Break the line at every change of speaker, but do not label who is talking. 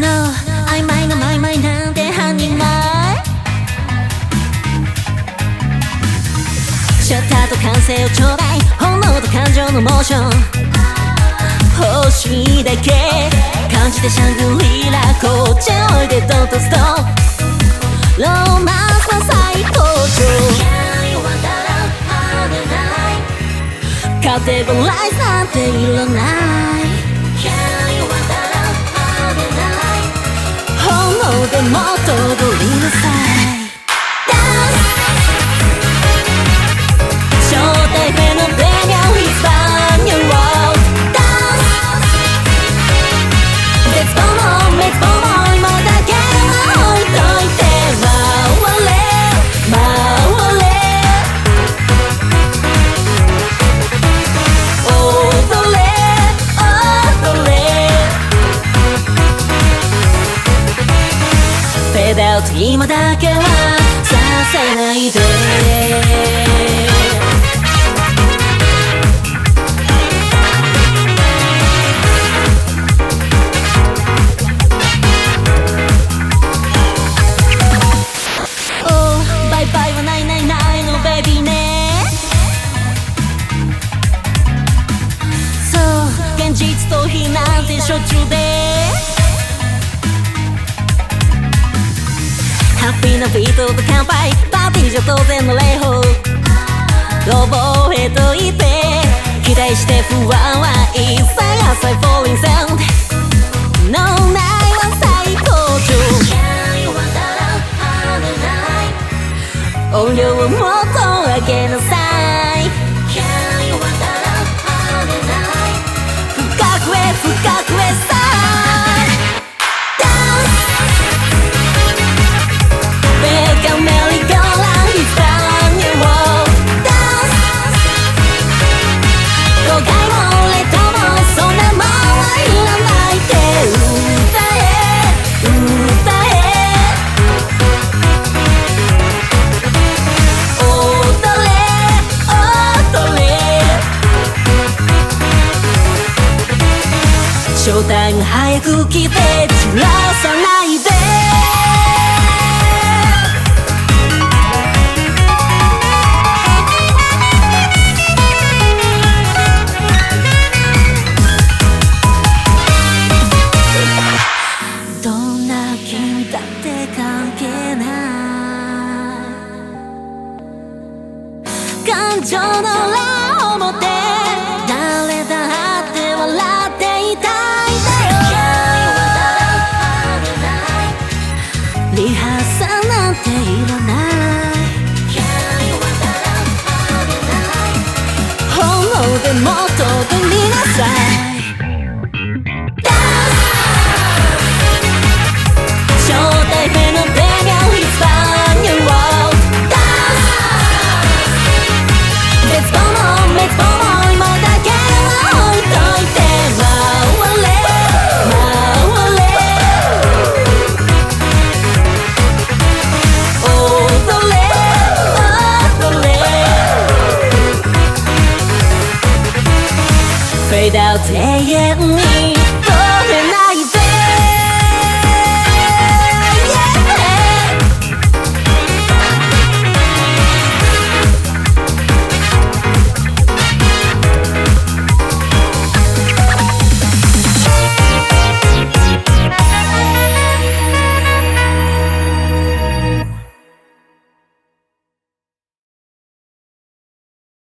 No 曖昧なマイマイなんて半人前。シャッターと歓声をちょうだい本能と感情のモーション。欲しいだけ。感じてシャングリラこっちおいでドンとストーンロマンスの最高潮。カテゴライズなんていらないもっと踊りなさい今だけはさせないで。おバイバイはないないないのベビーね。そう現実逃避なんてしょっちゅうでピービートと乾杯パーティーじゃ当然の礼法覚えといて期待して不安は一切浅い falling sound No ないは最高潮音量をもっと上げなさい深くへ深くへショータイム早く来て散らさないでどんな君だって関係ない感情もっと踊りなさい。フェードアウト永遠に